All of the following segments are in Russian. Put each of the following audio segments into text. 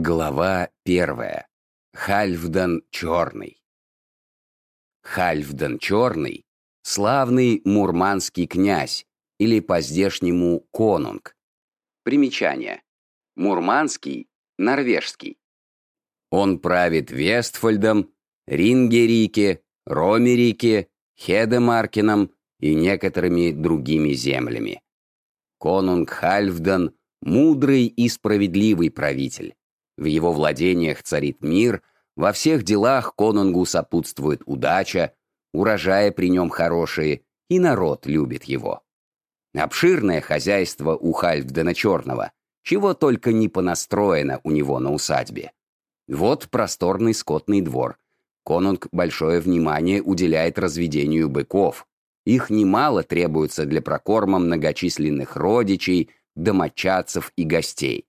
Глава первая. Хальфдан Черный. Хальфдан Черный — славный мурманский князь, или по-здешнему конунг. Примечание. Мурманский, норвежский. Он правит Вестфольдом, Рингерике, Ромерике, Хедемаркином и некоторыми другими землями. Конунг Хальфдан — мудрый и справедливый правитель. В его владениях царит мир, во всех делах конунгу сопутствует удача, урожаи при нем хорошие, и народ любит его. Обширное хозяйство у Хальфдена Черного, чего только не понастроено у него на усадьбе. Вот просторный скотный двор. Конунг большое внимание уделяет разведению быков. Их немало требуется для прокорма многочисленных родичей, домочадцев и гостей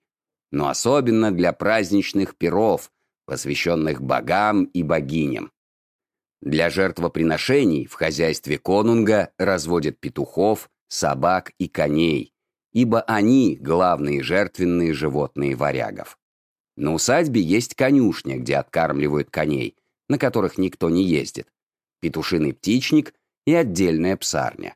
но особенно для праздничных пиров, посвященных богам и богиням. Для жертвоприношений в хозяйстве конунга разводят петухов, собак и коней, ибо они – главные жертвенные животные варягов. На усадьбе есть конюшня, где откармливают коней, на которых никто не ездит, петушиный птичник и отдельная псарня.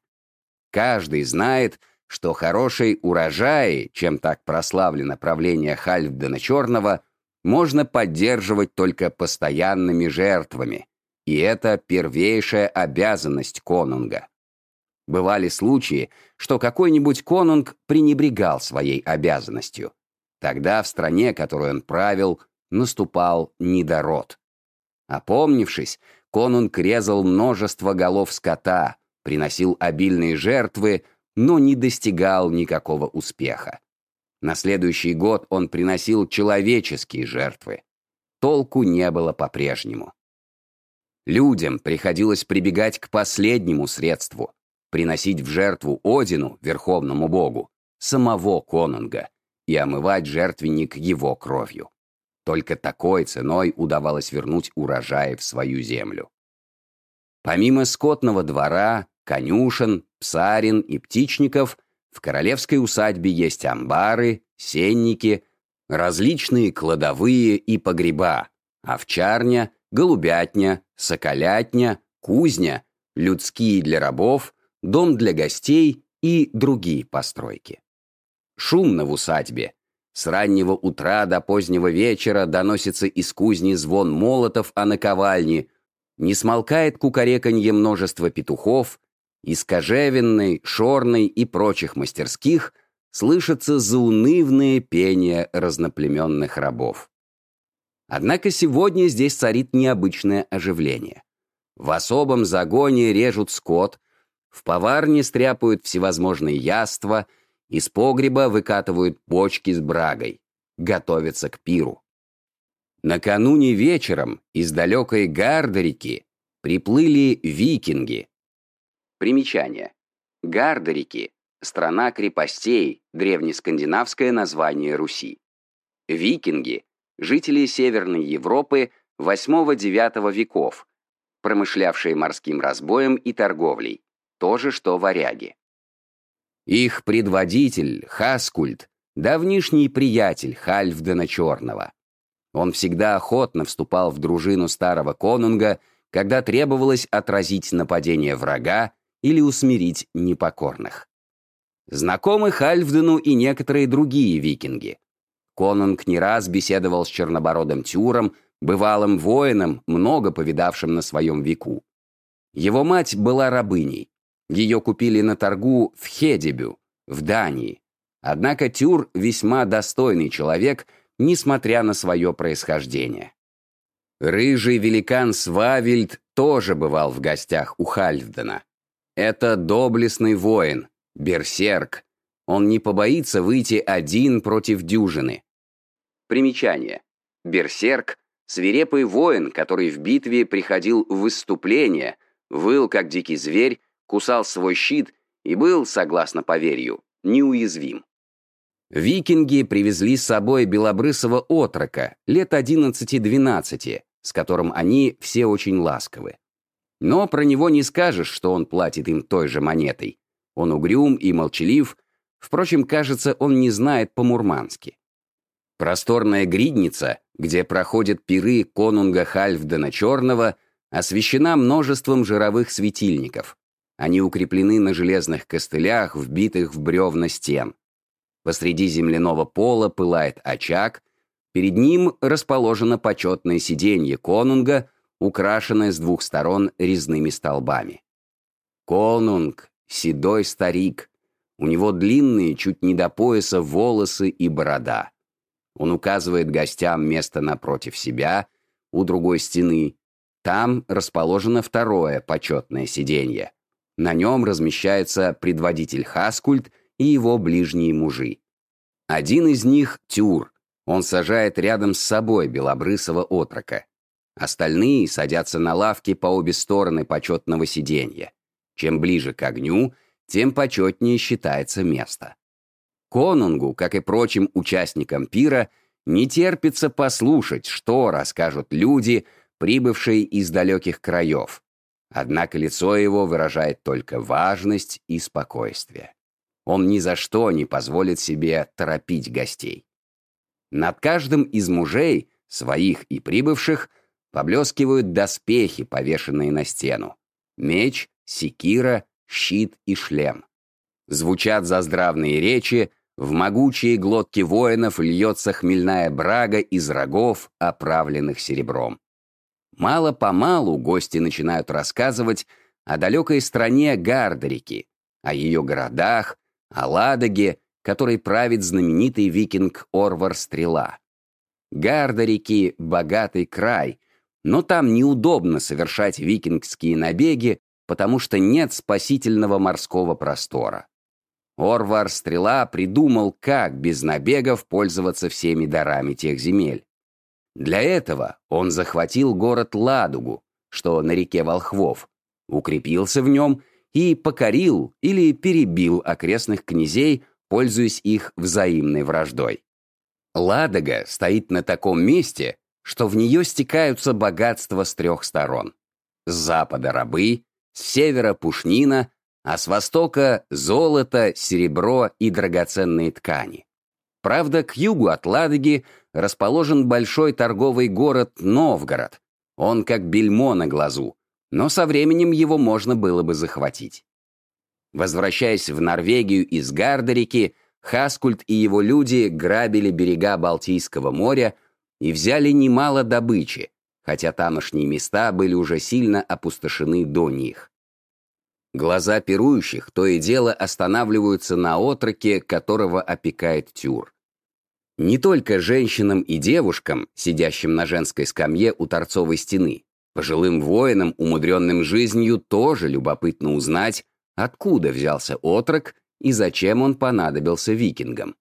Каждый знает – что хорошие урожаи, чем так прославлено правление Хальфдена Черного, можно поддерживать только постоянными жертвами, и это первейшая обязанность конунга. Бывали случаи, что какой-нибудь конунг пренебрегал своей обязанностью. Тогда в стране, которую он правил, наступал недород. Опомнившись, конунг резал множество голов скота, приносил обильные жертвы, но не достигал никакого успеха. На следующий год он приносил человеческие жертвы. Толку не было по-прежнему. Людям приходилось прибегать к последнему средству — приносить в жертву Одину, верховному богу, самого конунга и омывать жертвенник его кровью. Только такой ценой удавалось вернуть урожаи в свою землю. Помимо скотного двора, конюшен, псарин и птичников, в королевской усадьбе есть амбары, сенники, различные кладовые и погреба, овчарня, голубятня, соколятня, кузня, людские для рабов, дом для гостей и другие постройки. Шумно в усадьбе. С раннего утра до позднего вечера доносится из кузни звон молотов о наковальне, не смолкает кукареканье множество петухов, из кожевенной, шорной и прочих мастерских слышится заунывное пение разноплеменных рабов. Однако сегодня здесь царит необычное оживление. В особом загоне режут скот, в поварне стряпают всевозможные яства, из погреба выкатывают бочки с брагой, готовятся к пиру. Накануне вечером из далекой Гардерики приплыли викинги, Примечание. Гардарики – страна крепостей, древнескандинавское название Руси. Викинги – жители Северной Европы VIII-IX веков, промышлявшие морским разбоем и торговлей, то же, что варяги. Их предводитель, Хаскульт, давнишний приятель Хальфдена Черного. Он всегда охотно вступал в дружину старого конунга, когда требовалось отразить нападение врага или усмирить непокорных. Знакомы Хальфдену и некоторые другие викинги. Конунг не раз беседовал с чернобородым Тюром, бывалым воином, много повидавшим на своем веку. Его мать была рабыней. Ее купили на торгу в Хедебю, в Дании. Однако Тюр весьма достойный человек, несмотря на свое происхождение. Рыжий великан Свавельд тоже бывал в гостях у Хальфдена. Это доблестный воин, берсерк. Он не побоится выйти один против дюжины. Примечание. Берсерк — свирепый воин, который в битве приходил в выступление, выл как дикий зверь, кусал свой щит и был, согласно поверью, неуязвим. Викинги привезли с собой белобрысого отрока, лет 11-12, с которым они все очень ласковы. Но про него не скажешь, что он платит им той же монетой. Он угрюм и молчалив, впрочем, кажется, он не знает по-мурмански. Просторная гридница, где проходят пиры конунга Хальфдена Черного, освещена множеством жировых светильников. Они укреплены на железных костылях, вбитых в бревна стен. Посреди земляного пола пылает очаг, перед ним расположено почетное сиденье конунга, украшенное с двух сторон резными столбами. Конунг, седой старик, у него длинные, чуть не до пояса, волосы и борода. Он указывает гостям место напротив себя, у другой стены. Там расположено второе почетное сиденье. На нем размещается предводитель Хаскульт и его ближние мужи. Один из них — Тюр. Он сажает рядом с собой белобрысого отрока. Остальные садятся на лавки по обе стороны почетного сиденья. Чем ближе к огню, тем почетнее считается место. Конунгу, как и прочим участникам пира, не терпится послушать, что расскажут люди, прибывшие из далеких краев. Однако лицо его выражает только важность и спокойствие. Он ни за что не позволит себе торопить гостей. Над каждым из мужей, своих и прибывших, поблескивают доспехи, повешенные на стену. Меч, секира, щит и шлем. Звучат заздравные речи, в могучие глотки воинов льется хмельная брага из рогов, оправленных серебром. Мало-помалу гости начинают рассказывать о далекой стране Гардерики, о ее городах, о Ладоге, который правит знаменитый викинг Орвар Стрела. Гардерики — богатый край, но там неудобно совершать викингские набеги, потому что нет спасительного морского простора. Орвар-стрела придумал, как без набегов пользоваться всеми дарами тех земель. Для этого он захватил город Ладугу, что на реке Волхвов, укрепился в нем и покорил или перебил окрестных князей, пользуясь их взаимной враждой. Ладога стоит на таком месте, что в нее стекаются богатства с трех сторон. С запада рабы, с севера пушнина, а с востока — золото, серебро и драгоценные ткани. Правда, к югу от Ладоги расположен большой торговый город Новгород. Он как бельмо на глазу, но со временем его можно было бы захватить. Возвращаясь в Норвегию из Гардерики, Хаскульт и его люди грабили берега Балтийского моря и взяли немало добычи, хотя тамошние места были уже сильно опустошены до них. Глаза пирующих то и дело останавливаются на отроке, которого опекает тюр. Не только женщинам и девушкам, сидящим на женской скамье у торцовой стены, пожилым воинам, умудренным жизнью, тоже любопытно узнать, откуда взялся отрок и зачем он понадобился викингам.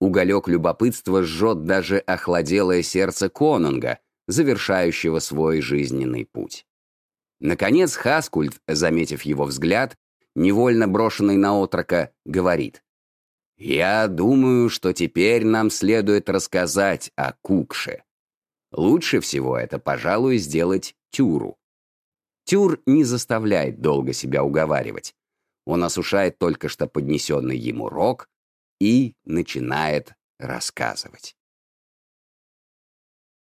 Уголек любопытства жжет даже охладелое сердце конунга, завершающего свой жизненный путь. Наконец Хаскульт, заметив его взгляд, невольно брошенный на отрока, говорит. «Я думаю, что теперь нам следует рассказать о Кукше. Лучше всего это, пожалуй, сделать Тюру». Тюр не заставляет долго себя уговаривать. Он осушает только что поднесенный ему рог и начинает рассказывать.